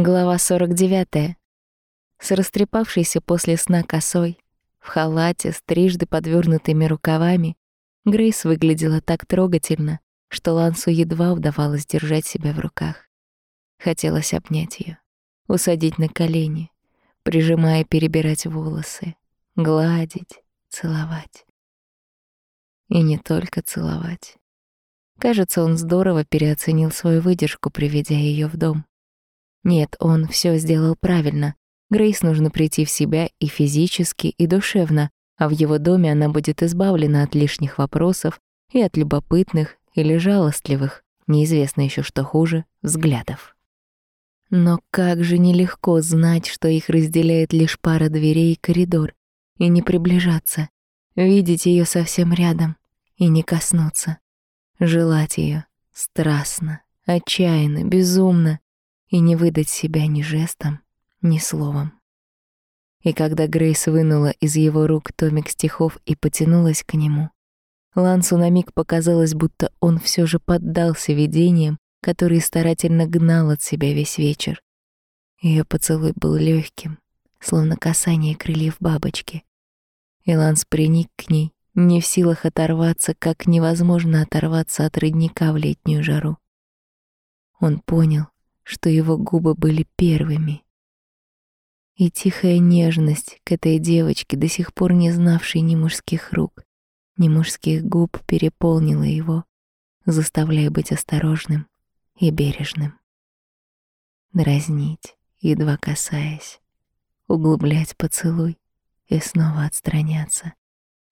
Глава 49. С растрепавшейся после сна косой, в халате с трижды подвернутыми рукавами, Грейс выглядела так трогательно, что Лансу едва удавалось держать себя в руках. Хотелось обнять ее, усадить на колени, прижимая перебирать волосы, гладить, целовать. И не только целовать. Кажется, он здорово переоценил свою выдержку, приведя ее в дом. Нет, он все сделал правильно. Грейс нужно прийти в себя и физически, и душевно, а в его доме она будет избавлена от лишних вопросов и от любопытных или жалостливых, неизвестно еще что хуже, взглядов. Но как же нелегко знать, что их разделяет лишь пара дверей и коридор, и не приближаться, видеть ее совсем рядом и не коснуться, желать ее страстно, отчаянно, безумно, и не выдать себя ни жестом, ни словом. И когда Грейс вынула из его рук томик стихов и потянулась к нему, Лансу на миг показалось, будто он все же поддался видениям, которые старательно гнал от себя весь вечер. Ее поцелуй был легким, словно касание крыльев бабочки. И Ланс приник к ней, не в силах оторваться, как невозможно оторваться от родника в летнюю жару. Он понял, что его губы были первыми. И тихая нежность к этой девочке, до сих пор не знавшей ни мужских рук, ни мужских губ, переполнила его, заставляя быть осторожным и бережным. Дразнить, едва касаясь, углублять поцелуй и снова отстраняться,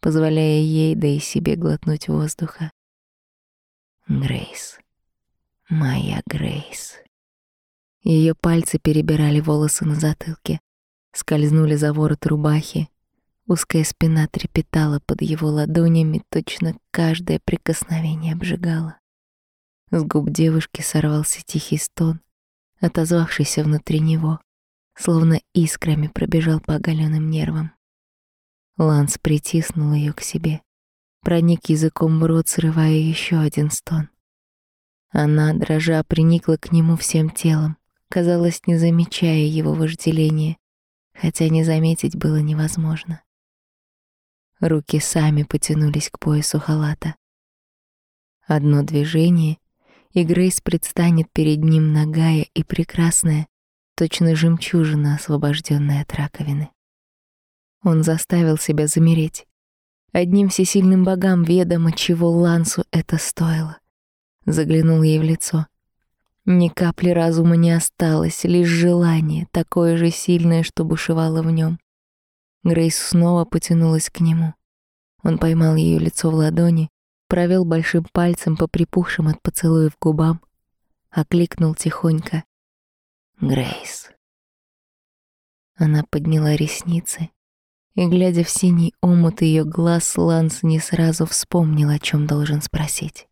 позволяя ей, да и себе глотнуть воздуха. Грейс. Моя Грейс. Ее пальцы перебирали волосы на затылке, скользнули за ворот рубахи. Узкая спина трепетала под его ладонями, точно каждое прикосновение обжигало. С губ девушки сорвался тихий стон, отозвавшийся внутри него, словно искрами пробежал по оголенным нервам. Ланс притиснул ее к себе, проник языком в рот, срывая еще один стон. Она, дрожа, приникла к нему всем телом, казалось, не замечая его вожделения, хотя не заметить было невозможно. Руки сами потянулись к поясу халата. Одно движение, и Грейс предстанет перед ним нагая и прекрасная, точно жемчужина, освобожденная от раковины. Он заставил себя замереть. Одним всесильным богам ведомо, чего Лансу это стоило. Заглянул ей в лицо. Ни капли разума не осталось, лишь желание, такое же сильное, что бушевало в нем. Грейс снова потянулась к нему. Он поймал ее лицо в ладони, провел большим пальцем по припухшим от поцелуев губам, окликнул тихонько. «Грейс». Она подняла ресницы, и, глядя в синий омут ее глаз, Ланс не сразу вспомнил, о чем должен спросить.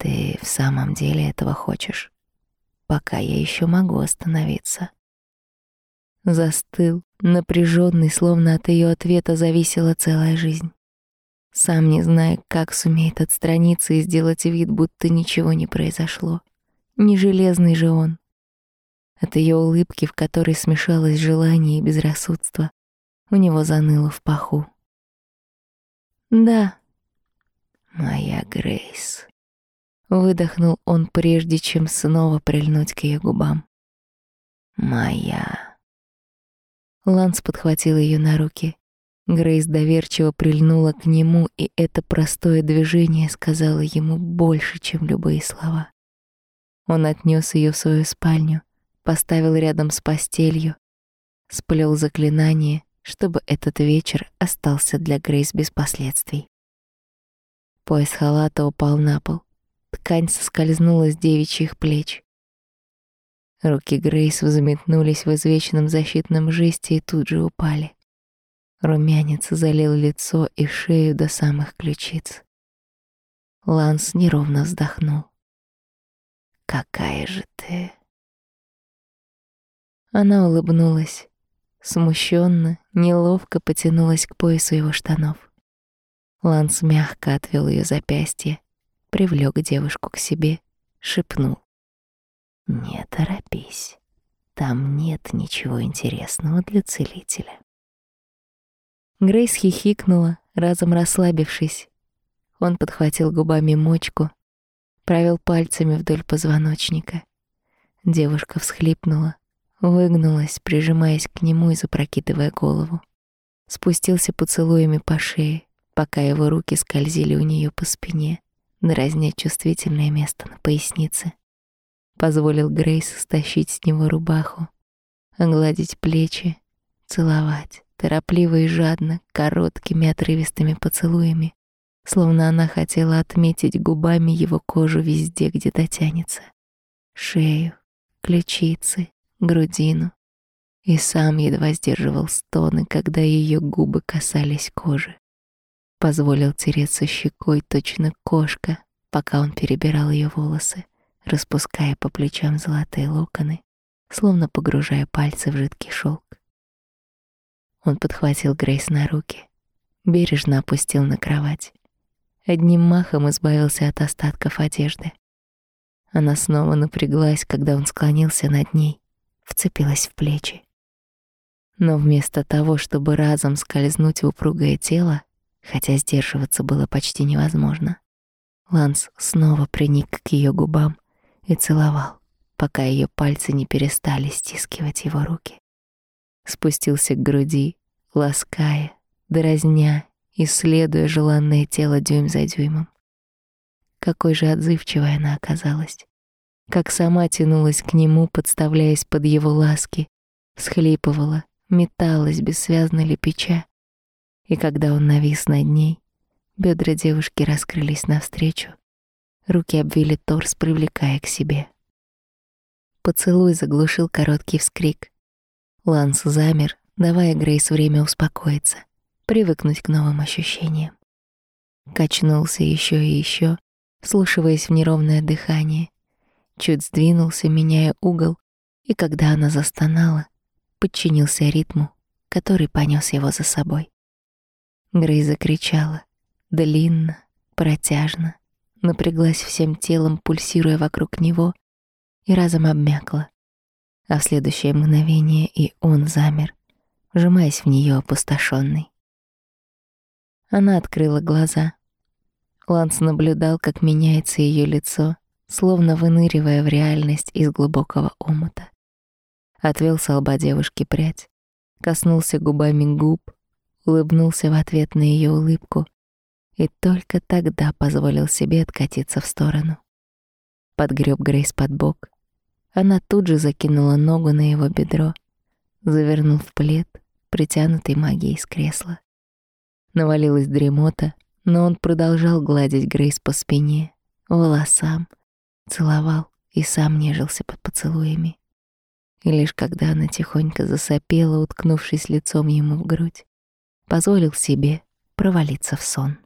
Ты в самом деле этого хочешь? Пока я еще могу остановиться. Застыл, напряженный, словно от ее ответа зависела целая жизнь. Сам не зная, как сумеет отстраниться и сделать вид, будто ничего не произошло. Не железный же он. От ее улыбки, в которой смешалось желание и безрассудство, у него заныло в паху. «Да, моя Грейс». Выдохнул он, прежде чем снова прильнуть к ее губам. «Моя». Ланс подхватил ее на руки. Грейс доверчиво прильнула к нему, и это простое движение сказало ему больше, чем любые слова. Он отнес ее в свою спальню, поставил рядом с постелью, сплел заклинание, чтобы этот вечер остался для Грейс без последствий. Пояс халата упал на пол. Ткань соскользнула с девичьих плеч. Руки Грейс взметнулись в извечном защитном жесте и тут же упали. Румянец залил лицо и шею до самых ключиц. Ланс неровно вздохнул. «Какая же ты...» Она улыбнулась, смущенно, неловко потянулась к поясу его штанов. Ланс мягко отвел ее запястье, привлек девушку к себе, шепнул. Не торопись. Там нет ничего интересного для целителя. Грейс хихикнула, разом расслабившись. Он подхватил губами мочку, провел пальцами вдоль позвоночника. Девушка всхлипнула, выгнулась, прижимаясь к нему и запрокидывая голову. Спустился поцелуями по шее, пока его руки скользили у нее по спине, дразня чувствительное место на пояснице. Позволил Грейс стащить с него рубаху, огладить плечи, целовать, торопливо и жадно, короткими отрывистыми поцелуями, словно она хотела отметить губами его кожу везде, где дотянется. Шею, ключицы, грудину. И сам едва сдерживал стоны, когда ее губы касались кожи. Позволил тереться щекой точно кошка, пока он перебирал ее волосы распуская по плечам золотые локоны, словно погружая пальцы в жидкий шелк. Он подхватил Грейс на руки, бережно опустил на кровать. Одним махом избавился от остатков одежды. Она снова напряглась, когда он склонился над ней, вцепилась в плечи. Но вместо того, чтобы разом скользнуть в упругое тело, хотя сдерживаться было почти невозможно, Ланс снова приник к ее губам, и целовал, пока ее пальцы не перестали стискивать его руки. Спустился к груди, лаская, дразня, исследуя желанное тело дюйм за дюймом. Какой же отзывчивой она оказалась. Как сама тянулась к нему, подставляясь под его ласки, всхлипывала, металась, бессвязно лепеча. И когда он навис над ней, бедра девушки раскрылись навстречу, Руки обвили торс, привлекая к себе. Поцелуй заглушил короткий вскрик. Ланс замер, давая Грейс время успокоиться, привыкнуть к новым ощущениям. Качнулся еще и еще, вслушиваясь в неровное дыхание. Чуть сдвинулся, меняя угол, и когда она застонала, подчинился ритму, который понес его за собой. Грей закричала, длинно, протяжно, напряглась всем телом, пульсируя вокруг него, и разом обмякла. А в следующее мгновение и он замер, вжимаясь в нее опустошенный. Она открыла глаза. Ланс наблюдал, как меняется ее лицо, словно выныривая в реальность из глубокого омута. Отвел с лба девушки прядь, коснулся губами губ, улыбнулся в ответ на ее улыбку и только тогда позволил себе откатиться в сторону. Подгреб Грейс под бок. Она тут же закинула ногу на его бедро, завернул в плед, притянутый магией с кресла. Навалилась дремота, но он продолжал гладить Грейс по спине, волосам, целовал и сам нежился под поцелуями. И лишь когда она тихонько засопела, уткнувшись лицом ему в грудь, позволил себе провалиться в сон.